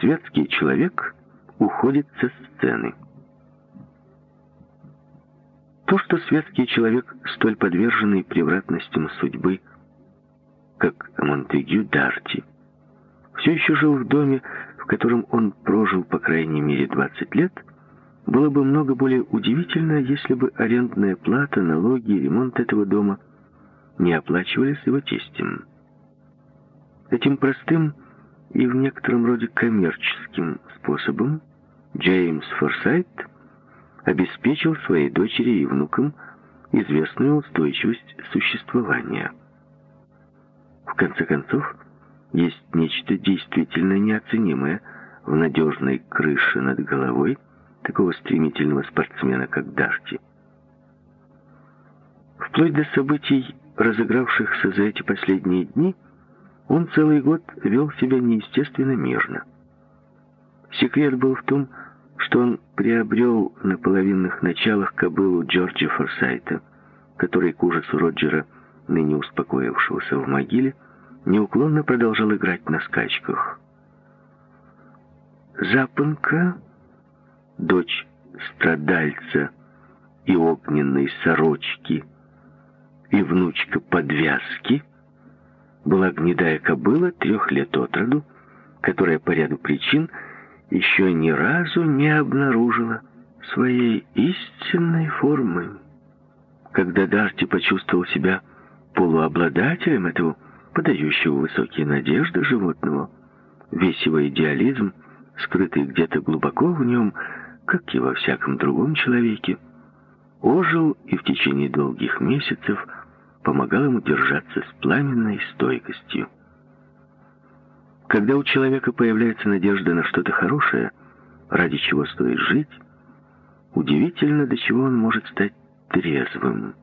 светский человек уходит со сцены. То, что светский человек, столь подверженный превратностям судьбы, как Монтегю Дарти, все еще жил в доме, в котором он прожил по крайней мере 20 лет, было бы много более удивительно, если бы арендная плата, налоги и ремонт этого дома не оплачивались его тестем. Этим простым и в некотором роде коммерческим способом Джеймс Форсайт обеспечил своей дочери и внукам известную устойчивость существования. В конце концов, есть нечто действительно неоценимое в надежной крыше над головой такого стремительного спортсмена, как Дарти. Вплоть до событий, разыгравшихся за эти последние дни, он целый год вел себя неестественно мирно. Секрет был в том, что он приобрел на половинных началах кобылу Джорджа Форсайта, который к ужасу Роджера, ныне успокоившегося в могиле, неуклонно продолжал играть на скачках. Запонка, дочь страдальца и огненной сорочки, и внучка подвязки, была гнедая кобыла трех лет от роду, которая по ряду причин еще ни разу не обнаружила своей истинной формы. Когда Дарти почувствовал себя полуобладателем этого подающего высокие надежды животного, весь его идеализм, скрытый где-то глубоко в нем, как и во всяком другом человеке, ожил и в течение долгих месяцев помогал ему держаться с пламенной стойкостью. Когда у человека появляется надежда на что-то хорошее, ради чего стоит жить, удивительно, до чего он может стать трезвым.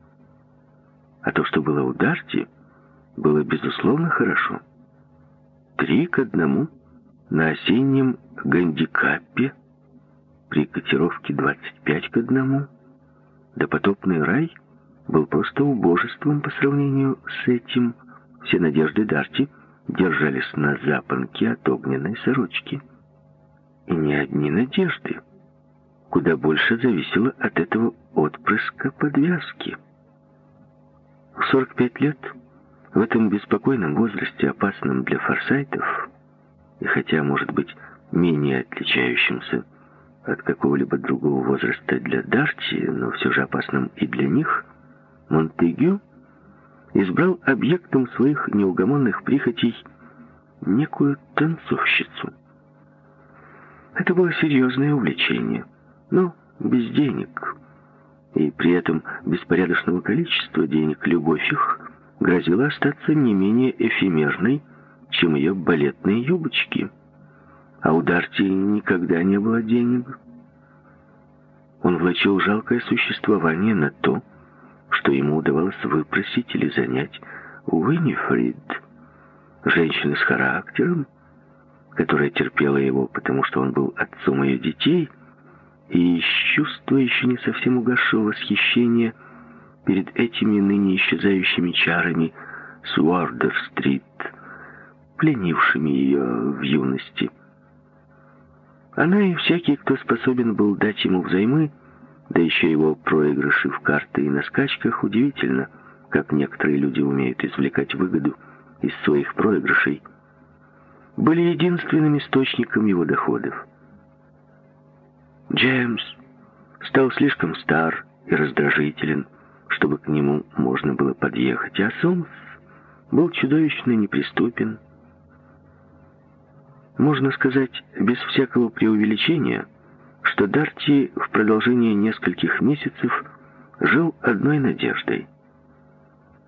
А то, что было у Дарти, было безусловно хорошо. Три к одному на осеннем гандикапе при котировке 25 к одному допотопный рай был просто убожеством по сравнению с этим. Все надежды Дарти — держались на запонке от огненной сорочки. И не одни надежды. Куда больше зависело от этого отпрыска подвязки. В 45 лет, в этом беспокойном возрасте, опасном для форсайтов, и хотя, может быть, менее отличающимся от какого-либо другого возраста для Дарти, но все же опасным и для них, Монтегю избрал объектом своих неугомонных прихотей некую танцовщицу. Это было серьезное увлечение, но без денег. И при этом беспорядочного количества денег любовь их грозила остаться не менее эфемерной, чем ее балетные юбочки. А у Дарти никогда не было денег. Он влачил жалкое существование на то, что ему удавалось выпросить или занять Уиннифрид, женщины с характером, которая терпела его, потому что он был отцом ее детей, и из чувства еще не совсем угасшего восхищения перед этими ныне исчезающими чарами с Уордер-стрит, пленившими ее в юности. Она и всякий, кто способен был дать ему взаймы, да еще его проигрыши в карты и на скачках, удивительно, как некоторые люди умеют извлекать выгоду из своих проигрышей, были единственным источником его доходов. Джеймс стал слишком стар и раздражителен, чтобы к нему можно было подъехать, а Сомс был чудовищно неприступен. Можно сказать, без всякого преувеличения – что Дарти в продолжении нескольких месяцев жил одной надеждой.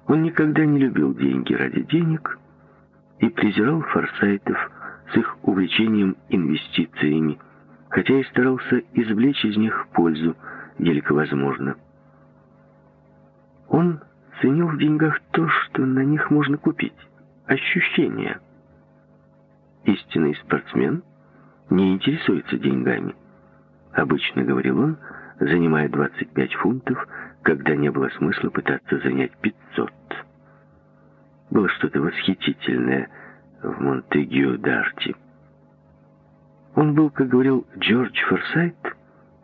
Он никогда не любил деньги ради денег и презирал форсайтов с их увлечением инвестициями, хотя и старался извлечь из них пользу, елико возможно. Он ценил в деньгах то, что на них можно купить – ощущения. Истинный спортсмен не интересуется деньгами. Обычно, говорил он, занимая 25 фунтов, когда не было смысла пытаться занять 500. Было что-то восхитительное в Монтегю Дарти. Он был, как говорил Джордж Форсайт,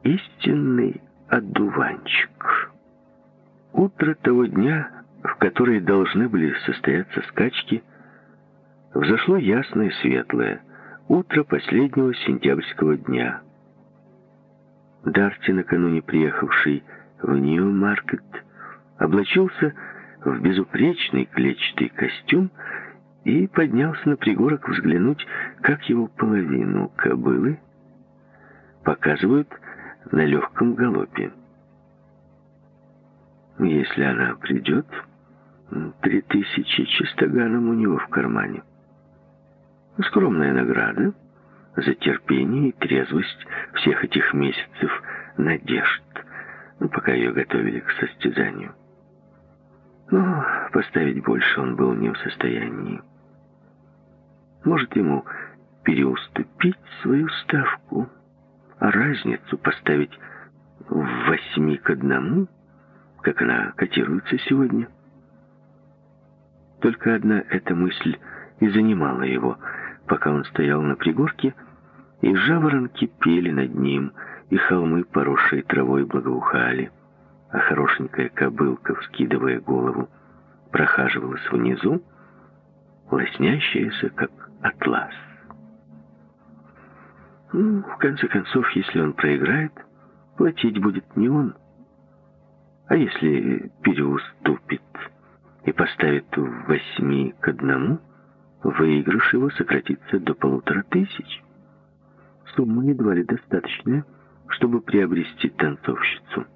истинный одуванчик. Утро того дня, в который должны были состояться скачки, взошло ясное и светлое, утро последнего сентябрьского дня. Дарти, накануне приехавший в Нью-Маркет, облачился в безупречный клетчатый костюм и поднялся на пригорок взглянуть, как его половину кобылы показывают на легком галопе. Если она придет, три тысячи чистоганом у него в кармане. Скромная награда за терпение и трезвость всех этих месяцев надежд, пока ее готовили к состязанию. Но поставить больше он был не в состоянии. Может, ему переуступить свою ставку, а разницу поставить в восьми к одному, как она котируется сегодня. Только одна эта мысль и занимала его, пока он стоял на пригорке, и жаворонки пели над ним, и холмы, поросшие травой, благоухали, а хорошенькая кобылка, вскидывая голову, прохаживалась внизу, лоснящаяся, как атлас. Ну, в конце концов, если он проиграет, платить будет не он. А если переуступит и поставит в восьми к одному, выигрыш его сократится до полутора тысяч. Сумма едва ли достаточная, чтобы приобрести танцовщицу.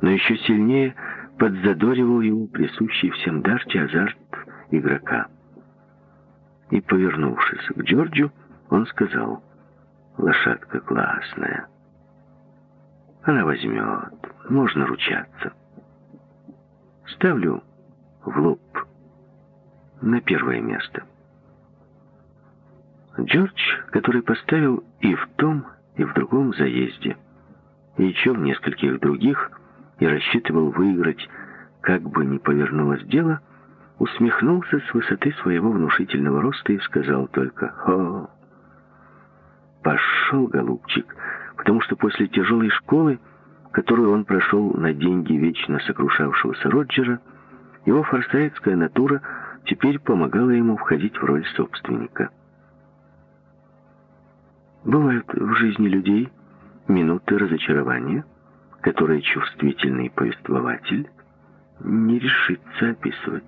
Но еще сильнее подзадоривал его присущий всем Дарти азарт игрока. И, повернувшись к Джорджу, он сказал, «Лошадка классная. Она возьмет, можно ручаться. Ставлю в лоб на первое место». Джордж, который поставил и в том, и в другом заезде, и еще в нескольких других, и рассчитывал выиграть, как бы ни повернулось дело, усмехнулся с высоты своего внушительного роста и сказал только «Хо!». Пошел, голубчик, потому что после тяжелой школы, которую он прошел на деньги вечно сокрушавшегося Роджера, его форсайтская натура теперь помогала ему входить в роль собственника. Бывают в жизни людей минуты разочарования, которые чувствительный повествователь не решится описывать.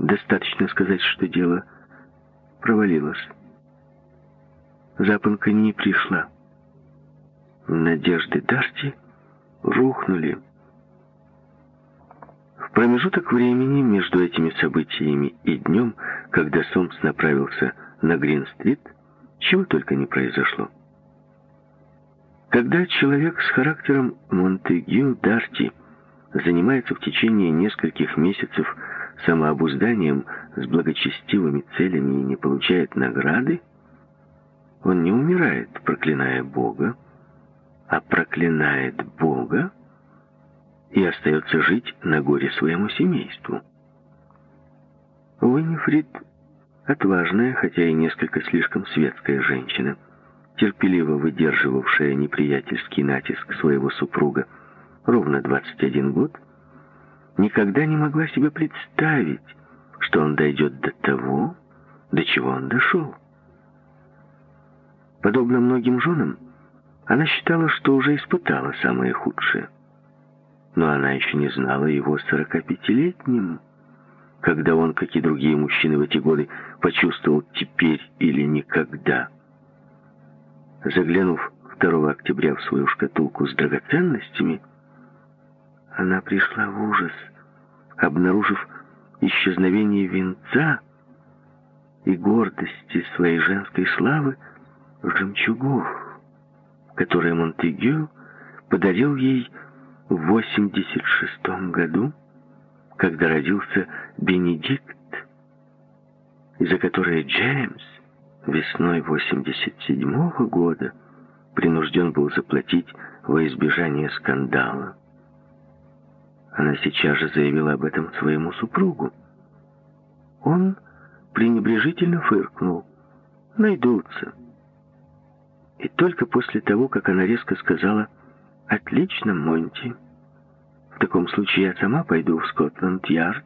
Достаточно сказать, что дело провалилось. Запонка не пришла. Надежды Дарти рухнули. В промежуток времени между этими событиями и днем, когда Сомс направился на Грин-стрит, чего только не произошло. Когда человек с характером Монтегю Дарти занимается в течение нескольких месяцев самообузданием с благочестивыми целями и не получает награды, он не умирает, проклиная Бога, а проклинает Бога и остается жить на горе своему семейству. Уиннифрид отважная, хотя и несколько слишком светская женщина, терпеливо выдерживавшая неприятельский натиск своего супруга ровно 21 год, никогда не могла себе представить, что он дойдет до того, до чего он дошел. Подобно многим женам, она считала, что уже испытала самое худшее. Но она еще не знала его 45-летним когда он, как и другие мужчины в эти годы, почувствовал теперь или никогда. Заглянув 2 октября в свою шкатулку с драгоценностями, она пришла в ужас, обнаружив исчезновение венца и гордости своей женской славы жемчугов, которые Монтегю подарил ей в 86 году, когда родился Бенедикт, из-за которой Джеймс весной 87-го года принужден был заплатить во избежание скандала. Она сейчас же заявила об этом своему супругу. Он пренебрежительно фыркнул. Найдутся. И только после того, как она резко сказала «Отлично, Монти, в таком случае я сама пойду в Скотланд-Ярд»,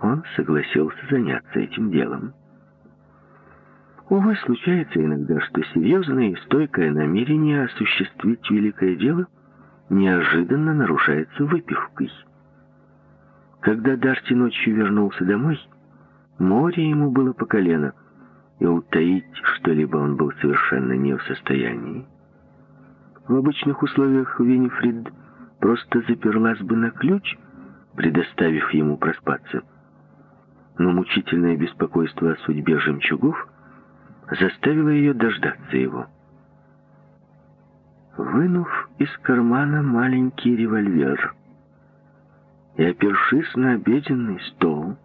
он согласился заняться этим делом. Увы, случается иногда, что серьезное и стойкое намерение осуществить великое дело неожиданно нарушается выпивкой. Когда Дарти ночью вернулся домой, море ему было по колено, и утаить что-либо он был совершенно не в состоянии. В обычных условиях Винифрид просто заперлась бы на ключ, предоставив ему проспаться. Но мучительное беспокойство о судьбе жемчугов заставило ее дождаться его. Вынув из кармана маленький револьвер и опершись на обеденный стол,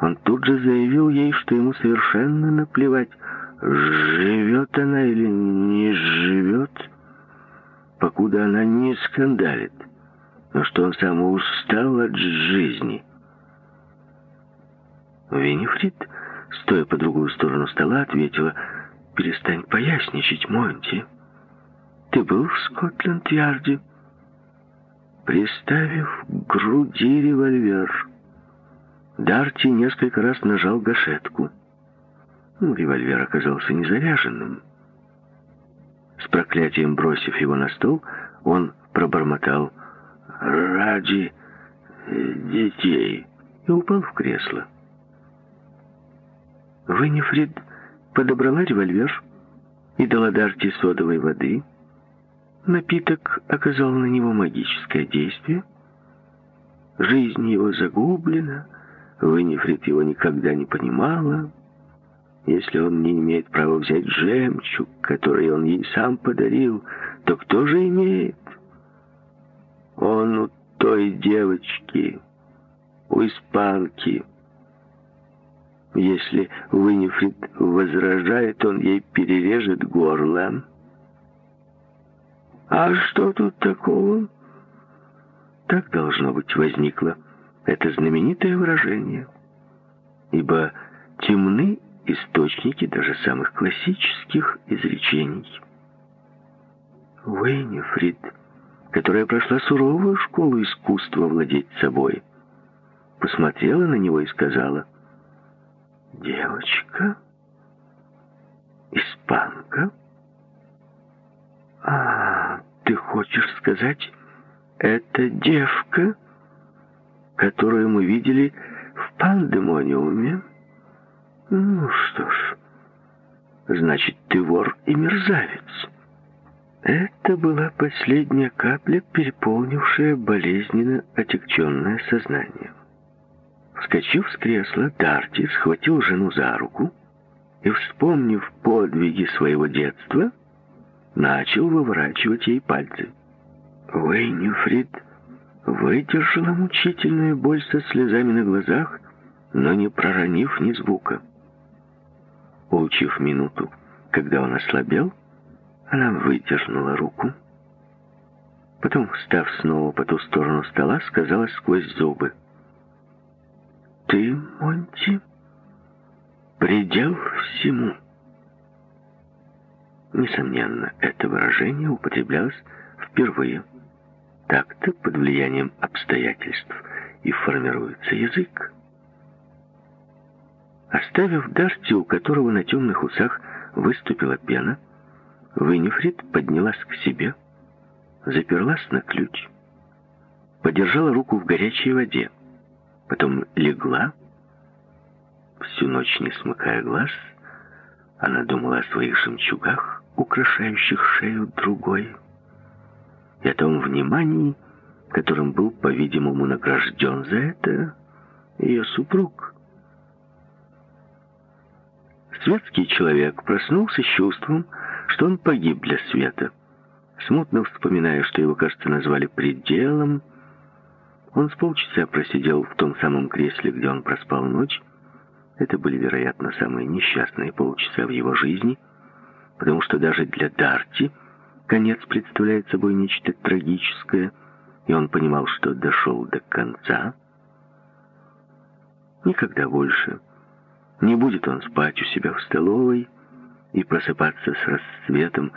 он тут же заявил ей, что ему совершенно наплевать, живет она или не живет, покуда она не скандалит, но что он сам устал от жизни. Винифрид, стоя по другую сторону стола, ответила, «Перестань поясничать, Монти. Ты был в Скотленд-Ярде?» Приставив к груди револьвер, Дарти несколько раз нажал гашетку. Ну, револьвер оказался незаряженным. С проклятием бросив его на стол, он пробормотал «Ради детей» и упал в кресло. Виннифрид подобрала револьвер и дала Дарти содовой воды. Напиток оказал на него магическое действие. Жизнь его загублена, Виннифрид его никогда не понимала. Если он не имеет права взять жемчуг, который он ей сам подарил, то кто же имеет? Он у той девочки, у испанки. Если Уинифрид возражает, он ей перережет горло. А что тут такого? Так должно быть возникло это знаменитое выражение, ибо темны источники даже самых классических изречений. Уэйнифрид, которая прошла суровую школу искусства владеть собой, посмотрела на него и сказала, «Девочка? Испанка? А, ты хочешь сказать, это девка?» которую мы видели в пандемониуме? Ну что ж, значит, ты вор и мерзавец. Это была последняя капля, переполнившая болезненно отягченное сознание. Вскочив с кресла, Дарти схватил жену за руку и, вспомнив подвиги своего детства, начал выворачивать ей пальцы. Уэйнифрид выдержала мучительную боль со слезами на глазах, но не проронив ни звука. Улучив минуту, когда он ослабел, она выдернула руку. Потом, встав снова по ту сторону стола, сказала сквозь зубы. «Ты, Монти, предел всему». Несомненно, это выражение употреблялось впервые так-то под влиянием обстоятельств и формируется язык. Оставив Дарти, у которого на темных усах выступила пена, Винифрид поднялась к себе, заперлась на ключ, подержала руку в горячей воде, потом легла, всю ночь не смыкая глаз, она думала о своих жемчугах, украшающих шею другой, и о том внимании, которым был, по-видимому, награжден за это ее супруг. Светский человек проснулся с чувством, что он погиб для света. Смутно вспоминая, что его, кажется, назвали пределом, он с полчаса просидел в том самом кресле, где он проспал ночь. Это были, вероятно, самые несчастные полчаса в его жизни, потому что даже для Дарти Конец представляет собой нечто трагическое, и он понимал, что дошел до конца. Никогда больше Не будет он спать у себя в столовой и просыпаться с рассветом,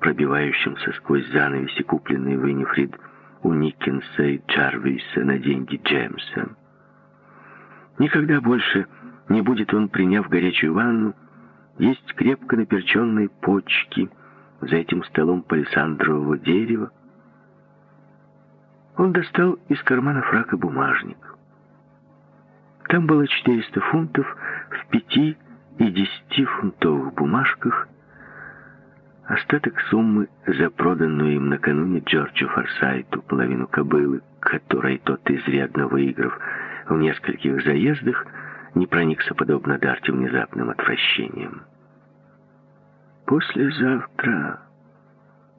пробивающимся сквозь занавеси, купленные Виннифрид у Никкенса и Джарвиса на деньги Джеймса. Никогда больше не будет он, приняв горячую ванну, есть крепко наперченные почки за этим столом палисандрового дерева. Он достал из кармана фрака бумажник. Там было 400 фунтов в пяти и десяти фунтовых бумажках, остаток суммы за проданную им накануне Джорджу Форсайту половину кобылы, которой тот, изрядно выиграв в нескольких заездах, не проникся подобно Дарте внезапным отвращением. Послезавтра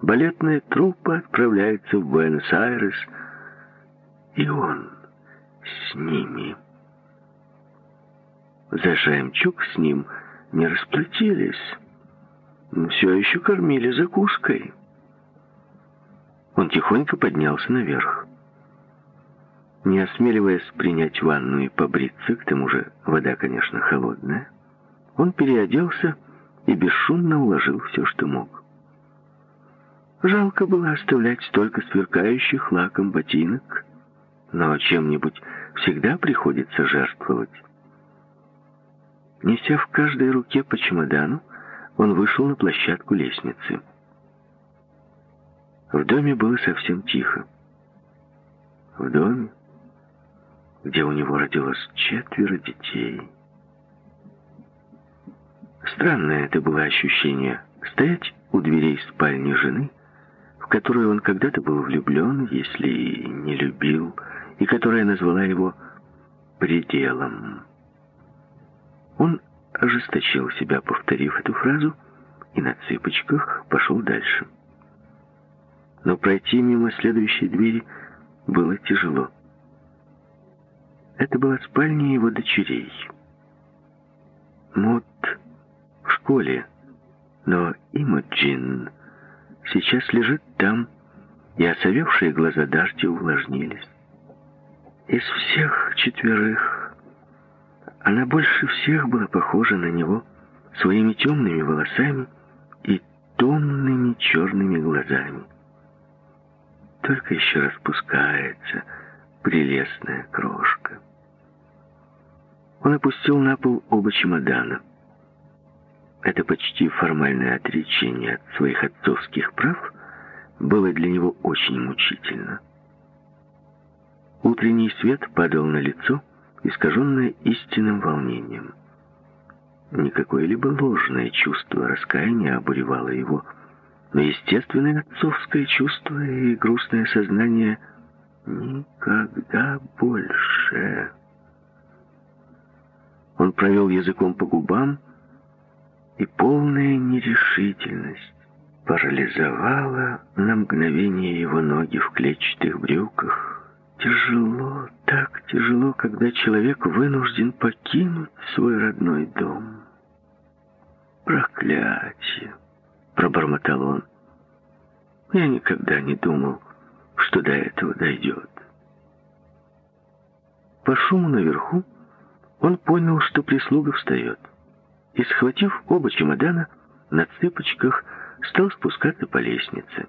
балетная труппа отправляется в Буэнос-Айрес, и он с ними. За жемчуг с ним не расплатились, все еще кормили закуской. Он тихонько поднялся наверх. Не осмеливаясь принять ванну и побриться, к тому же вода, конечно, холодная, он переоделся и бесшумно уложил все, что мог. Жалко было оставлять столько сверкающих лаком ботинок, но чем-нибудь всегда приходится жертвовать. Неся в каждой руке по чемодану, он вышел на площадку лестницы. В доме было совсем тихо. В доме, где у него родилось четверо детей. Странное это было ощущение — стоять у дверей спальни жены, в которую он когда-то был влюблен, если и не любил, и которая назвала его пределом. Он ожесточил себя, повторив эту фразу, и на цыпочках пошел дальше. Но пройти мимо следующей двери было тяжело. Это была спальня его дочерей. Мот в школе, но Имоджин сейчас лежит там, и осовевшие глаза Дарти увлажнились. Из всех четверых она больше всех была похожа на него своими темными волосами и томными черными глазами. Только еще распускается прелестная крошка. Он опустил на пол оба чемодана. Это почти формальное отречение от своих отцовских прав было для него очень мучительно. Утренний свет падал на лицо, искаженное истинным волнением. Не какое-либо ложное чувство раскаяния обуревало его, но естественное отцовское чувство и грустное сознание «никогда больше». Он провел языком по губам, и полная нерешительность парализовала на мгновение его ноги в клетчатых брюках, Тяжело, так тяжело, когда человек вынужден покинуть свой родной дом. Проклятие, пробормотал он. Я никогда не думал, что до этого дойдет. По шуму наверху он понял, что прислуга встает, и, схватив оба чемодана, на цыпочках стал спускаться по лестнице.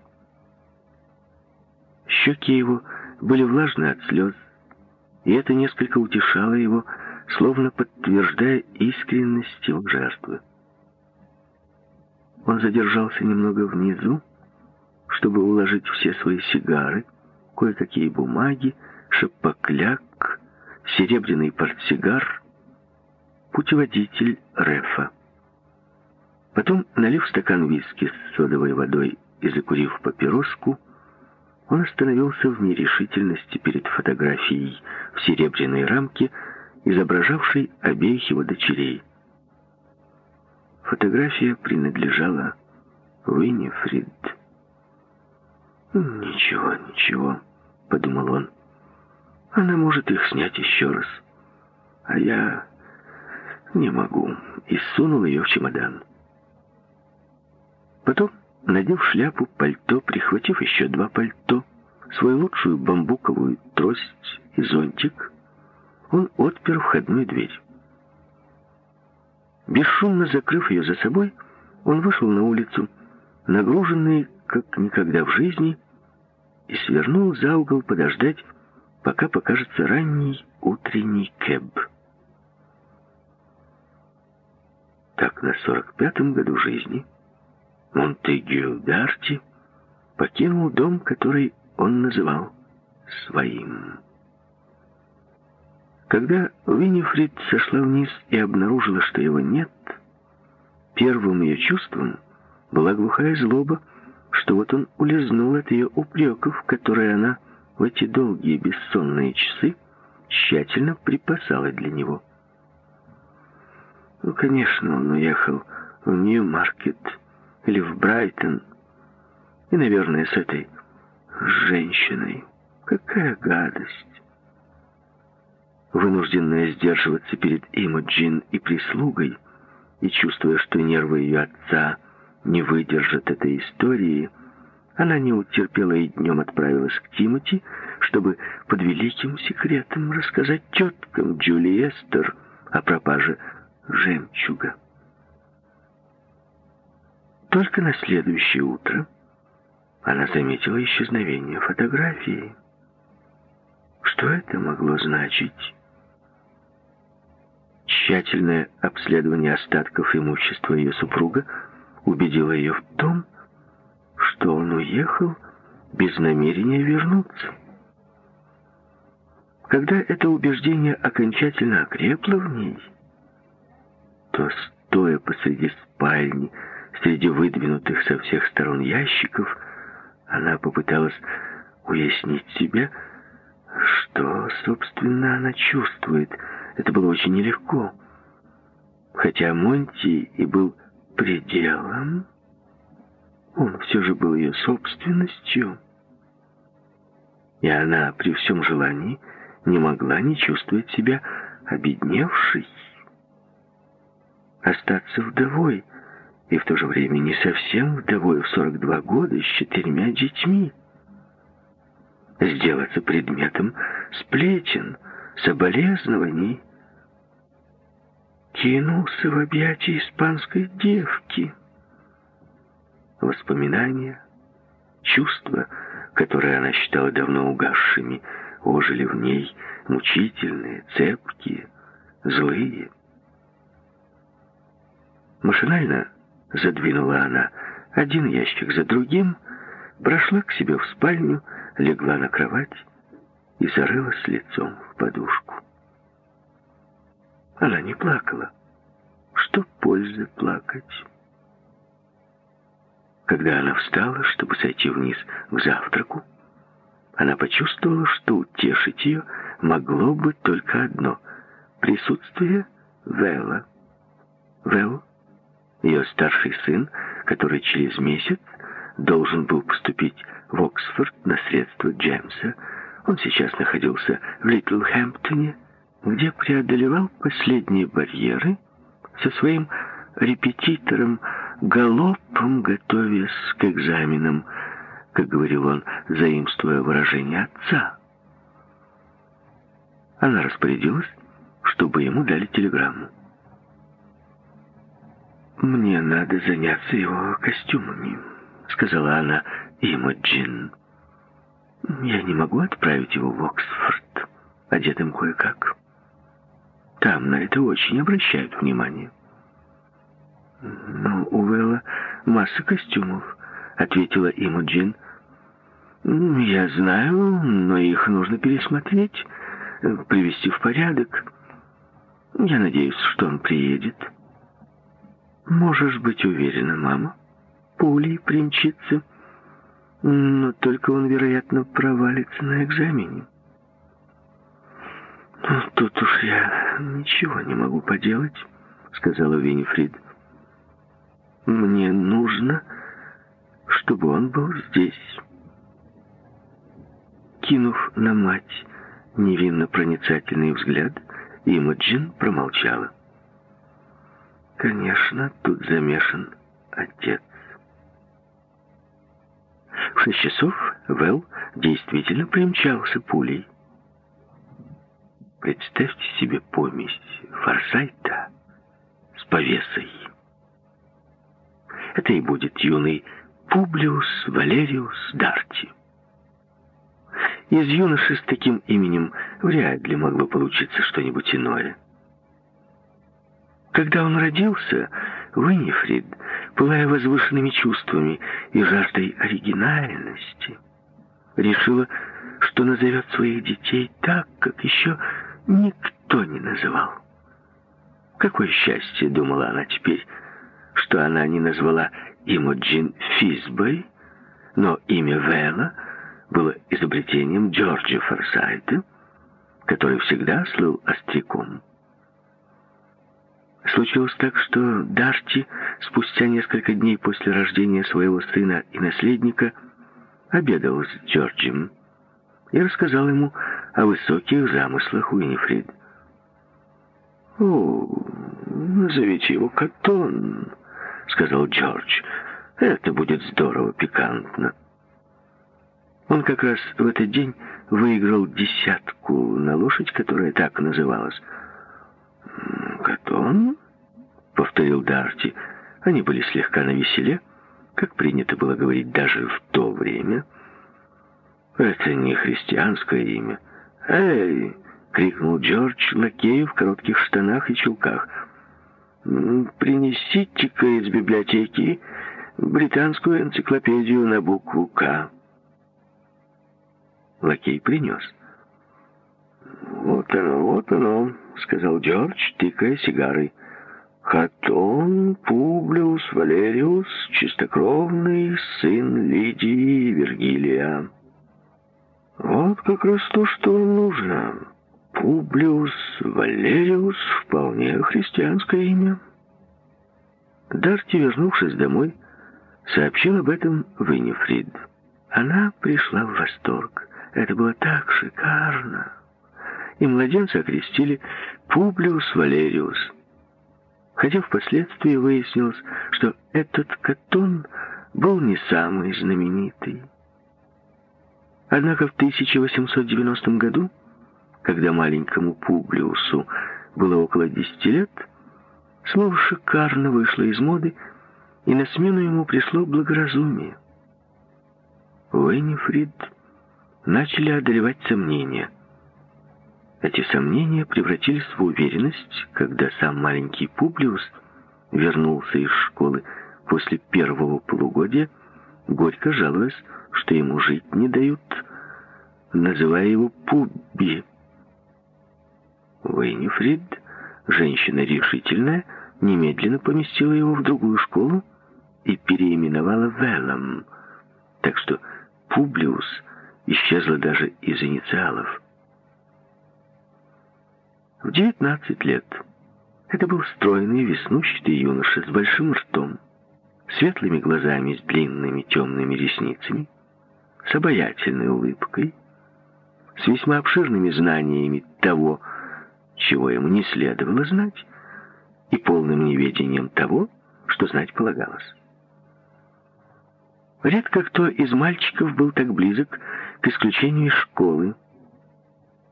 Щеки его были влажны от слез, и это несколько утешало его, словно подтверждая искренность его жертвы. Он задержался немного внизу, чтобы уложить все свои сигары, кое-какие бумаги, шапокляк, серебряный портсигар, путеводитель Рефа. Потом, налив стакан виски с содовой водой и закурив папироску, он остановился в нерешительности перед фотографией в серебряной рамке, изображавшей обеих его дочерей. Фотография принадлежала Уиннифрид. «Ничего, ничего», — подумал он. «Она может их снять еще раз, а я не могу», и сунул ее в чемодан. Потом Надев шляпу, пальто, прихватив еще два пальто, свою лучшую бамбуковую трость и зонтик, он отпер входную дверь. Бесшумно закрыв ее за собой, он вышел на улицу, нагруженный, как никогда в жизни, и свернул за угол подождать, пока покажется ранний утренний кэб. Так на сорок пятом году жизни Монтегю Дарти покинул дом, который он называл своим. Когда Виннифрид сошла вниз и обнаружила, что его нет, первым ее чувством была глухая злоба, что вот он улизнул от ее упреков, которые она в эти долгие бессонные часы тщательно припасала для него. Ну, конечно, он уехал в Нью-Маркет или в Брайтон, и, наверное, с этой женщиной. Какая гадость! Вынужденная сдерживаться перед Имоджин и прислугой, и чувствуя, что нервы ее отца не выдержат этой истории, она не утерпела и днем отправилась к Тимоти, чтобы под великим секретом рассказать теткам Джули Эстер о пропаже жемчуга. Только на следующее утро она заметила исчезновение фотографии. Что это могло значить? Тщательное обследование остатков имущества ее супруга убедило ее в том, что он уехал без намерения вернуться. Когда это убеждение окончательно окрепло в ней, то, стоя посреди спальни, среди выдвинутых со всех сторон ящиков, она попыталась уяснить себе, что, собственно, она чувствует. Это было очень нелегко. Хотя Монти и был пределом, он все же был ее собственностью. И она при всем желании не могла не чувствовать себя обедневшей. Остаться вдовой и в то же время не совсем вдовой в 42 года с четырьмя детьми. Сделаться предметом сплетен, соболезнований. Кинулся в объятия испанской девки. Воспоминания, чувства, которые она считала давно угасшими, ожили в ней мучительные, цепкие, злые. Машинально задвинула она один ящик за другим, прошла к себе в спальню, легла на кровать и зарылась лицом в подушку. Она не плакала. Что пользы плакать? Когда она встала, чтобы сойти вниз к завтраку, она почувствовала, что утешить ее могло бы только одно — присутствие Вэлла. Вэлл ее старший сын, который через месяц должен был поступить в Оксфорд на средства Джемса. Он сейчас находился в Литлхэмптоне, где преодолевал последние барьеры со своим репетитором, галопом готовясь к экзаменам, как говорил он, заимствуя выражение отца. Она распорядилась, чтобы ему дали телеграмму. «Мне надо заняться его костюмами», — сказала она Имоджин. «Я не могу отправить его в Оксфорд, одетым кое-как. Там на это очень обращают внимание». «Ну, у Вэлла масса костюмов», — ответила Имоджин. «Я знаю, но их нужно пересмотреть, привести в порядок. Я надеюсь, что он приедет». Можешь быть уверена, мама. Пулей примчится. Но только он, вероятно, провалится на экзамене. Ну, тут уж я ничего не могу поделать, сказала Винифрид. Мне нужно, чтобы он был здесь. Кинув на мать невинно проницательный взгляд, Имаджин промолчала. Конечно, тут замешан отец. В шесть часов Вэл действительно примчался пулей. Представьте себе помесь Форсайта с повесой. Это и будет юный Публиус Валериус Дарти. Из юноши с таким именем вряд ли могло получиться что-нибудь иное. Когда он родился, Уинифрид, пылая возвышенными чувствами и жаждой оригинальности, решила, что назовет своих детей так, как еще никто не называл. Какое счастье, думала она теперь, что она не назвала Имоджин Физбой, но имя Вэлла было изобретением Джорджа Форсайта, который всегда слыл остряком. Случилось так, что Дарти спустя несколько дней после рождения своего сына и наследника обедал с Джорджем и рассказал ему о высоких замыслах Уинифрид. «О, назовите его Катон», — сказал Джордж. «Это будет здорово пикантно». Он как раз в этот день выиграл десятку на лошадь, которая так называлась. «Катон?» — повторил Дарти. Они были слегка навеселе, как принято было говорить даже в то время. «Это не христианское имя». «Эй!» — крикнул Джордж лакею в коротких штанах и чулках. «Принесите-ка из библиотеки британскую энциклопедию на букву «К». Лакей принес. «Вот оно, вот оно», — сказал Джордж, тыкая сигарой. «Хатон Публиус Валериус, чистокровный сын Лидии и Вергилия». «Вот как раз то, что нужно. Публиус Валериус — вполне христианское имя». Дарти, вернувшись домой, сообщил об этом Виннифрид. Она пришла в восторг. Это было так шикарно. И младенца окрестили Публиус Валериус. Хотя впоследствии выяснилось, что этот катон был не самый знаменитый. Однако в 1890 году, когда маленькому Публиусу было около 10 лет, слово «шикарно» вышло из моды, и на смену ему пришло благоразумие. Уэннифрид начали одолевать сомнения. Эти сомнения превратились в уверенность, когда сам маленький Публиус вернулся из школы после первого полугодия, горько жалуясь, что ему жить не дают, называя его Пубби. Уэйнифрид, женщина решительная, немедленно поместила его в другую школу и переименовала Веллом, так что Публиус исчезла даже из инициалов. В 19 лет это был стройный, веснущатый юноша с большим ртом, светлыми глазами с длинными темными ресницами, с обаятельной улыбкой, с весьма обширными знаниями того, чего ему не следовало знать, и полным неведением того, что знать полагалось. Редко кто из мальчиков был так близок к исключению школы.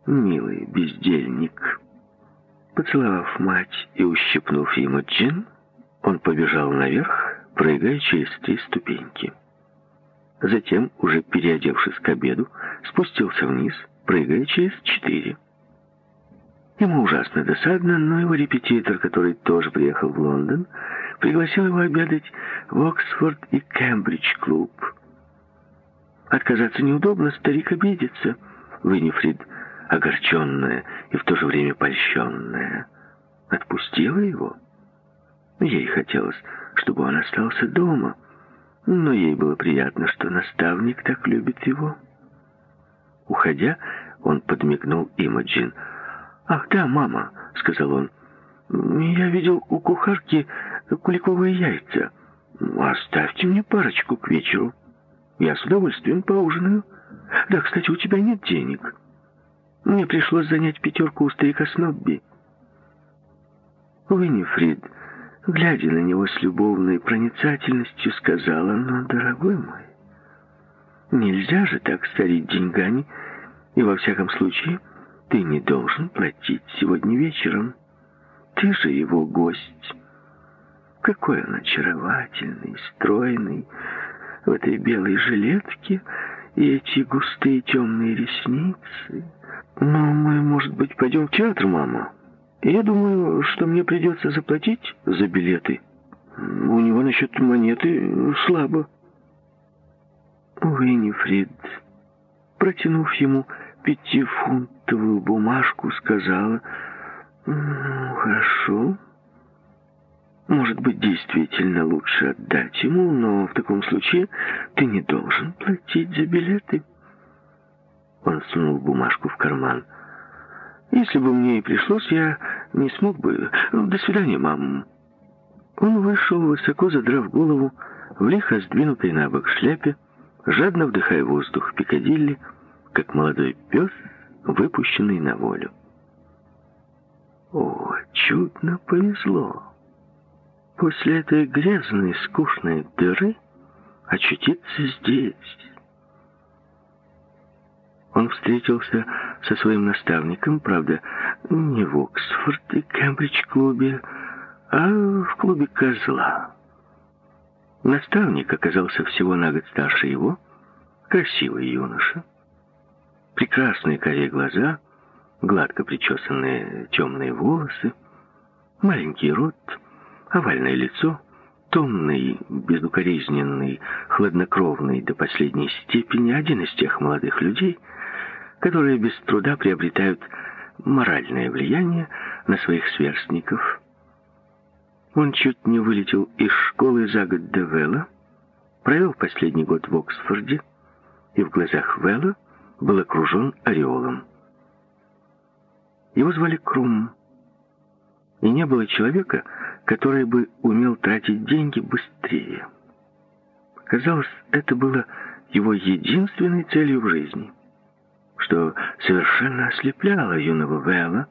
Милый бездельник. Поцеловав мать и ущипнув ему джин, он побежал наверх, прыгая через три ступеньки. Затем, уже переодевшись к обеду, спустился вниз, прыгая через четыре. Ему ужасно досадно, но его репетитор, который тоже приехал в Лондон, пригласил его обедать в Оксфорд и Кембридж-клуб. Отказаться неудобно, старик обидится. Виннифрид, огорченная и в то же время польщенная, отпустила его. Ей хотелось, чтобы он остался дома, но ей было приятно, что наставник так любит его. Уходя, он подмигнул Имаджин. «Ах да, мама», — сказал он, — «я видел у кухарки куликовые яйца. Оставьте мне парочку к вечеру. Я с удовольствием поужинаю. Да, кстати, у тебя нет денег. Мне пришлось занять пятерку у старика Снобби». Уиннифрид, глядя на него с любовной проницательностью, сказала, «Но, дорогой мой, нельзя же так старить деньгами, и во всяком случае ты не должен платить сегодня вечером. Ты же его гость». Какой он очаровательный, стройный, в этой белой жилетке и эти густые темные ресницы. Ну, мы, может быть, пойдем в театр, мама? Я думаю, что мне придется заплатить за билеты. У него насчет монеты слабо. Уиннифрид, протянув ему пятифунтовую бумажку, сказала, «Ну, хорошо, может быть, действительно лучше отдать ему, но в таком случае ты не должен платить за билеты». Он сунул бумажку в карман. «Если бы мне и пришлось, я не смог бы. До свидания, мам». Он вышел, высоко задрав голову, в лихо сдвинутой на бок шляпе, жадно вдыхая воздух Пикадилли, как молодой пес, выпущенный на волю. О, чудно повезло. После этой грязной, скучной дыры очутиться здесь. Он встретился со своим наставником, правда, не в Оксфорд и Кембридж-клубе, а в клубе «Козла». Наставник оказался всего на год старше его, красивый юноша, прекрасные корей глаза, гладко причесанные темные волосы, маленький рот, овальное лицо, томный, безукоризненный, хладнокровный до последней степени, один из тех молодых людей, которые без труда приобретают моральное влияние на своих сверстников – он чуть не вылетел из школы за год до Вэлла, провел последний год в Оксфорде и в глазах Вэлла был окружен ореолом. Его звали Крум, и не было человека, который бы умел тратить деньги быстрее. Казалось, это было его единственной целью в жизни, что совершенно ослепляло юного Вэлла,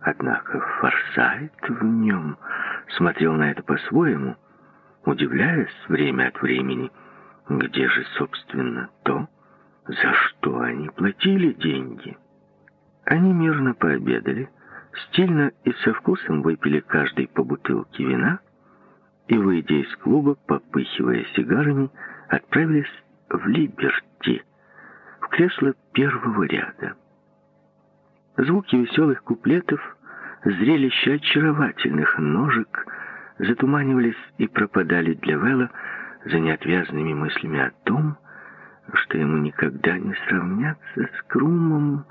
однако Форсайт в нем смотрел на это по-своему, удивляясь время от времени, где же, собственно, то, за что они платили деньги. Они мирно пообедали, стильно и со вкусом выпили каждый по бутылке вина и, выйдя из клуба, попыхивая сигарами, отправились в Либерти, в кресло первого ряда. Звуки веселых куплетов Зрелище очаровательных ножек затуманивались и пропадали для Вэлла за неотвязными мыслями о том, что ему никогда не сравняться с Крумом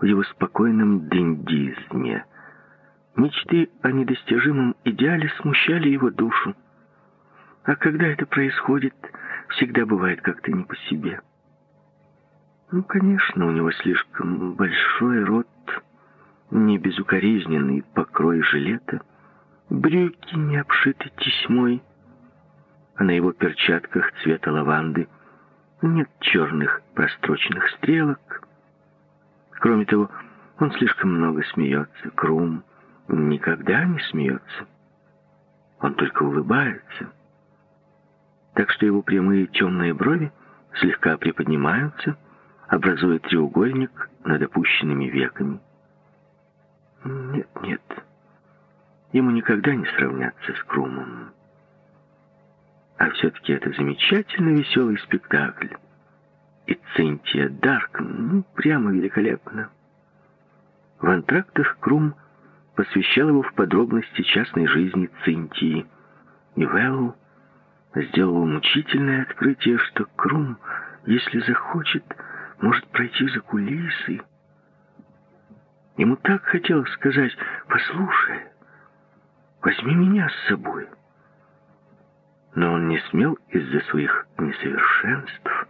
в его спокойном дендизме. Мечты о недостижимом идеале смущали его душу. А когда это происходит, всегда бывает как-то не по себе. Ну, конечно, у него слишком большой рот, не безукоризненный покрой жилета, брюки не обшиты тесьмой, а на его перчатках цвета лаванды нет черных простроченных стрелок. Кроме того, он слишком много смеется. Крум никогда не смеется. Он только улыбается. Так что его прямые темные брови слегка приподнимаются, образуя треугольник над опущенными веками. Нет, нет. Ему никогда не сравняться с Крумом. А все-таки это замечательно веселый спектакль. И Цинтия Дарк, ну, прямо великолепно. В антрактах Крум посвящал его в подробности частной жизни Цинтии. И Вэллу сделал мучительное открытие, что Крум, если захочет, может пройти за кулисы Ему так хотелось сказать, послушай, возьми меня с собой. Но он не смел из-за своих несовершенств,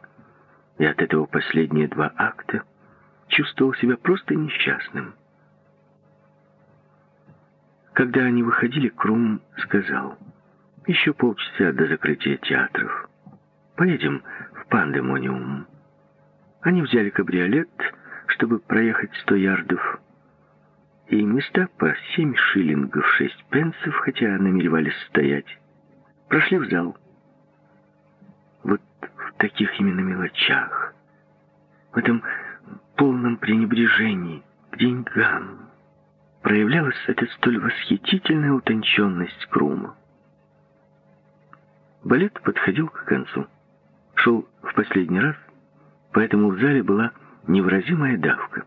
и от этого последние два акта чувствовал себя просто несчастным. Когда они выходили, Крум сказал, еще полчаса до закрытия театров. Поедем в Пандемониум. Они взяли кабриолет, чтобы проехать сто ярдов, и места по семь шиллингов шесть пенсов, хотя намеревались стоять, прошли в зал. Вот в таких именно мелочах, в этом полном пренебрежении к деньгам проявлялась эта столь восхитительная утонченность Крума. Балет подходил к концу. Шел в последний раз, поэтому в зале была невыразимая давка.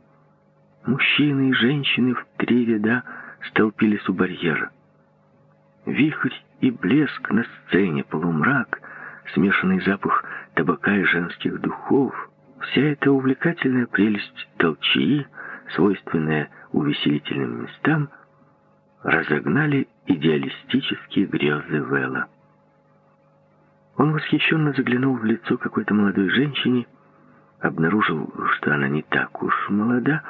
Мужчины и женщины в три ряда столпились у барьера. Вихрь и блеск на сцене, полумрак, смешанный запах табака и женских духов. Вся эта увлекательная прелесть толчии, свойственная увеселительным местам, разогнали идеалистические грезы Вэлла. Он восхищенно заглянул в лицо какой-то молодой женщине, обнаружил, что она не так уж молода,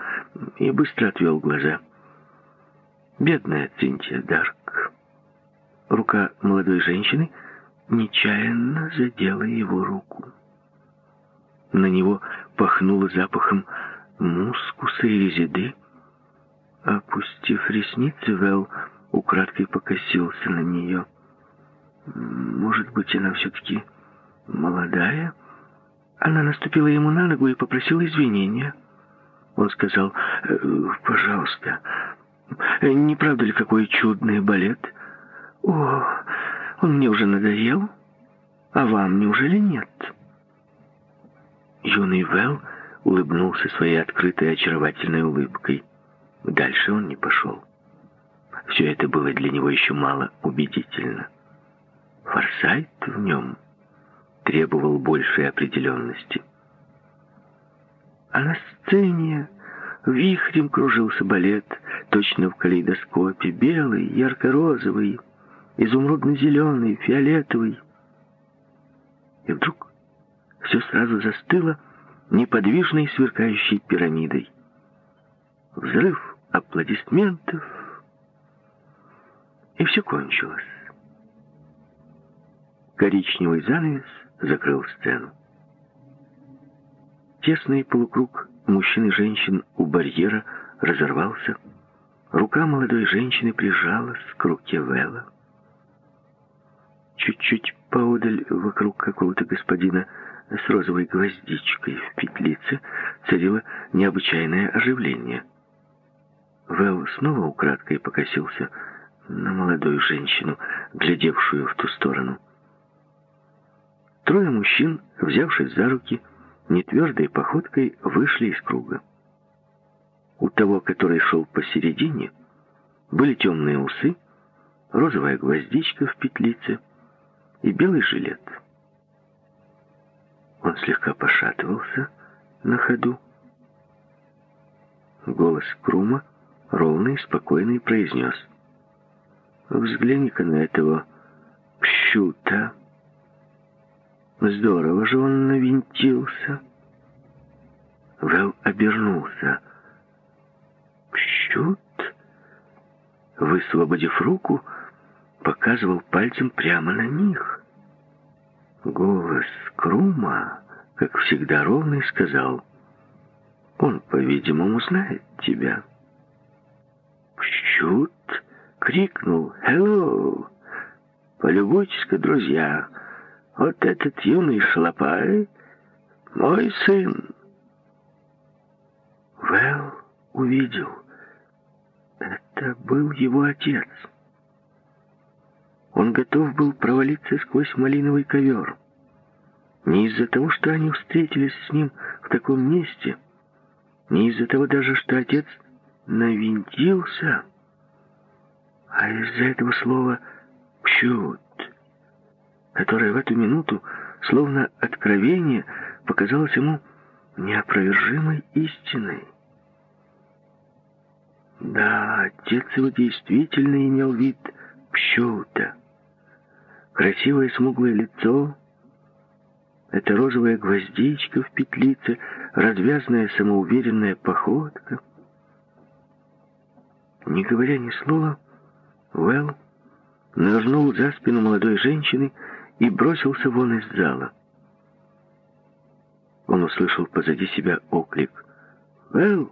и быстро отвел глаза. Бедная Цинтия Дарк. Рука молодой женщины нечаянно задела его руку. На него пахнуло запахом мускуса и резиды. Опустив ресницы, Вэл украдкой покосился на нее. Может быть, она все-таки молодая? Она наступила ему на ногу и попросила извинения. Он сказал, «Э, «Пожалуйста, не правда ли какой чудный балет?» «О, он мне уже надоел, а вам неужели нет?» Юный Вэл улыбнулся своей открытой очаровательной улыбкой. Дальше он не пошел. Все это было для него еще мало убедительно. Форсайт в нем требовал большей определенности. А на сцене вихрем кружился балет, точно в калейдоскопе, белый, ярко-розовый, изумрудно-зеленый, фиолетовый. И вдруг все сразу застыло неподвижной сверкающей пирамидой. Взрыв аплодисментов, и все кончилось. Коричневый занавес закрыл сцену. Тесный полукруг мужчин и женщин у барьера разорвался. Рука молодой женщины прижалась к руке Вэлла. Чуть-чуть поодаль вокруг какого-то господина с розовой гвоздичкой в петлице царило необычайное оживление. Вэл снова украдкой покосился на молодую женщину, глядевшую в ту сторону. Трое мужчин, взявшись за руки, нетвердой походкой вышли из круга. У того, который шел посередине, были темные усы, розовая гвоздичка в петлице и белый жилет. Он слегка пошатывался на ходу. Голос Крума, ровный и спокойный, произнес. «Взгляни-ка на этого пщута!» Здорово же он навинтился. Вэл обернулся. Пщут, высвободив руку, показывал пальцем прямо на них. Голос Крума, как всегда ровный, сказал, «Он, по-видимому, знает тебя». Пщут крикнул, «Хеллоу! Полюбуйтесь-ка, друзья!» Вот этот юный шалопай — мой сын. Вэл увидел. Это был его отец. Он готов был провалиться сквозь малиновый ковер. Не из-за того, что они встретились с ним в таком месте, не из-за того даже, что отец навинтился, а из-за этого слова «пчут» которое в эту минуту, словно откровение, показалось ему неопровержимой истиной. Да, отец его действительно имел вид пщелта. Красивое смуглое лицо, эта розовая гвоздичка в петлице, развязная самоуверенная походка. Не говоря ни слова, Уэлл нырнул за спину молодой женщины и бросился вон из зала. Он услышал позади себя оклик. «Вэл!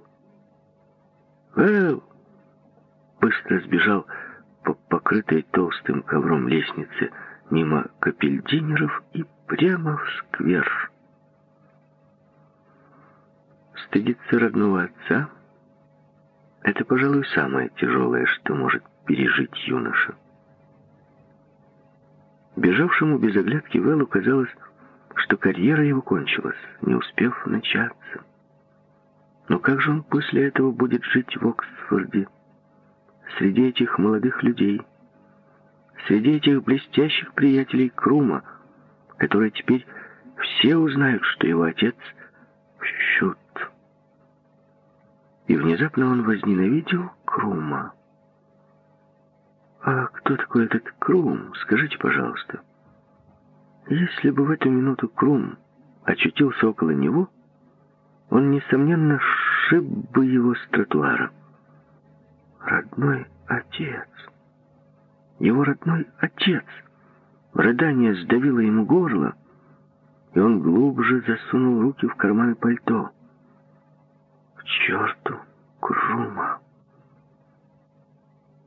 Вэл!» Быстро сбежал по покрытой толстым ковром лестнице мимо капельдинеров и прямо в сквер. Стыдиться родного отца — это, пожалуй, самое тяжелое, что может пережить юноша. Бежавшему без оглядки Вэллу казалось, что карьера его кончилась, не успев начаться. Но как же он после этого будет жить в Оксфорде, среди этих молодых людей, среди этих блестящих приятелей Крума, которые теперь все узнают, что его отец — щут. И внезапно он возненавидел Крума. «А кто такой этот Крум? Скажите, пожалуйста». Если бы в эту минуту Крум очутился около него, он, несомненно, сшиб бы его с тротуара. Родной отец. Его родной отец. Рыдание сдавило ему горло, и он глубже засунул руки в карманы пальто. К черту Крума!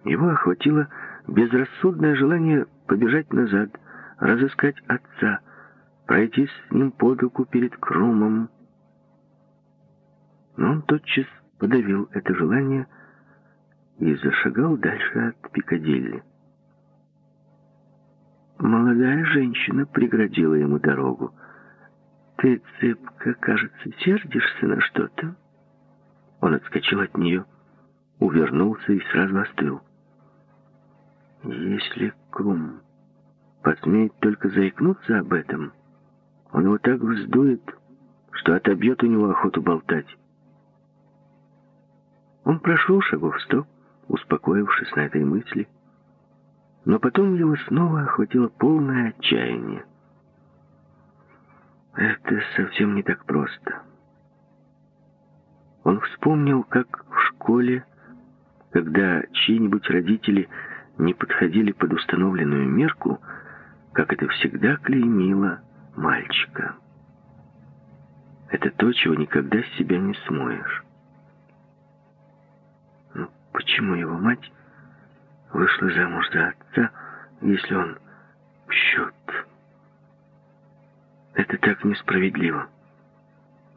Его охватило безрассудное желание побежать назад, разыскать отца, пройти с ним под руку перед Крумом. Но он тотчас подавил это желание и зашагал дальше от Пикадилли. Молодая женщина преградила ему дорогу. «Ты, цыпка, кажется, сердишься на что-то?» Он отскочил от нее, увернулся и сразу остыл. Если Крум посмеет только заикнуться об этом, он его так вздует, что отобьет у него охоту болтать. Он прошел шагов сто, успокоившись на этой мысли, но потом его снова охватило полное отчаяние. Это совсем не так просто. Он вспомнил, как в школе, когда чьи-нибудь родители не подходили под установленную мерку, как это всегда клеймило мальчика. Это то, чего никогда с себя не смоешь. Ну, почему его мать вышла замуж за отца, если он счет? Это так несправедливо.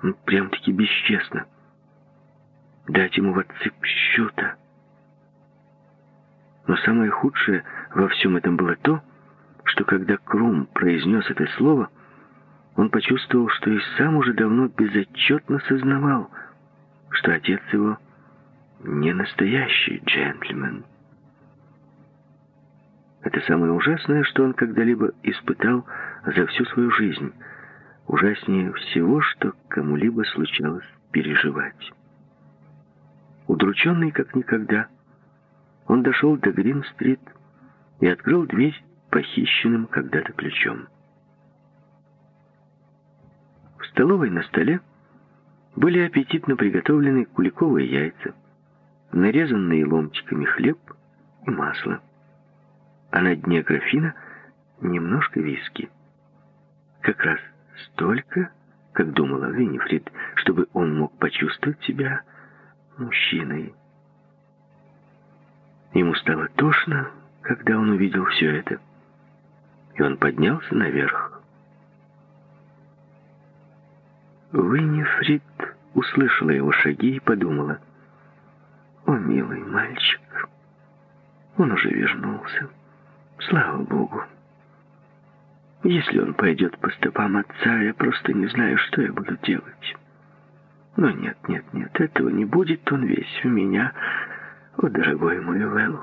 Ну, прям-таки бесчестно. Дать ему в отцы счета. Но самое худшее во всем этом было то, что когда Крум произнес это слово, он почувствовал, что и сам уже давно безотчетно сознавал, что отец его не настоящий джентльмен. Это самое ужасное, что он когда-либо испытал за всю свою жизнь. Ужаснее всего, что кому-либо случалось переживать. Удрученный как никогда, он дошел до Грин-стрит и открыл дверь похищенным когда-то ключом. В столовой на столе были аппетитно приготовлены куликовые яйца, нарезанные ломтиками хлеб и масло, а на дне графина немножко виски. Как раз столько, как думала Виннифрид, чтобы он мог почувствовать себя мужчиной. Ему стало тошно, когда он увидел все это. И он поднялся наверх. Виннифрид услышала его шаги и подумала. «О, милый мальчик, он уже вернулся. Слава Богу. Если он пойдет по стопам отца, я просто не знаю, что я буду делать. Но нет, нет, нет, этого не будет, он весь в меня...» О, дорогой мой Вэл,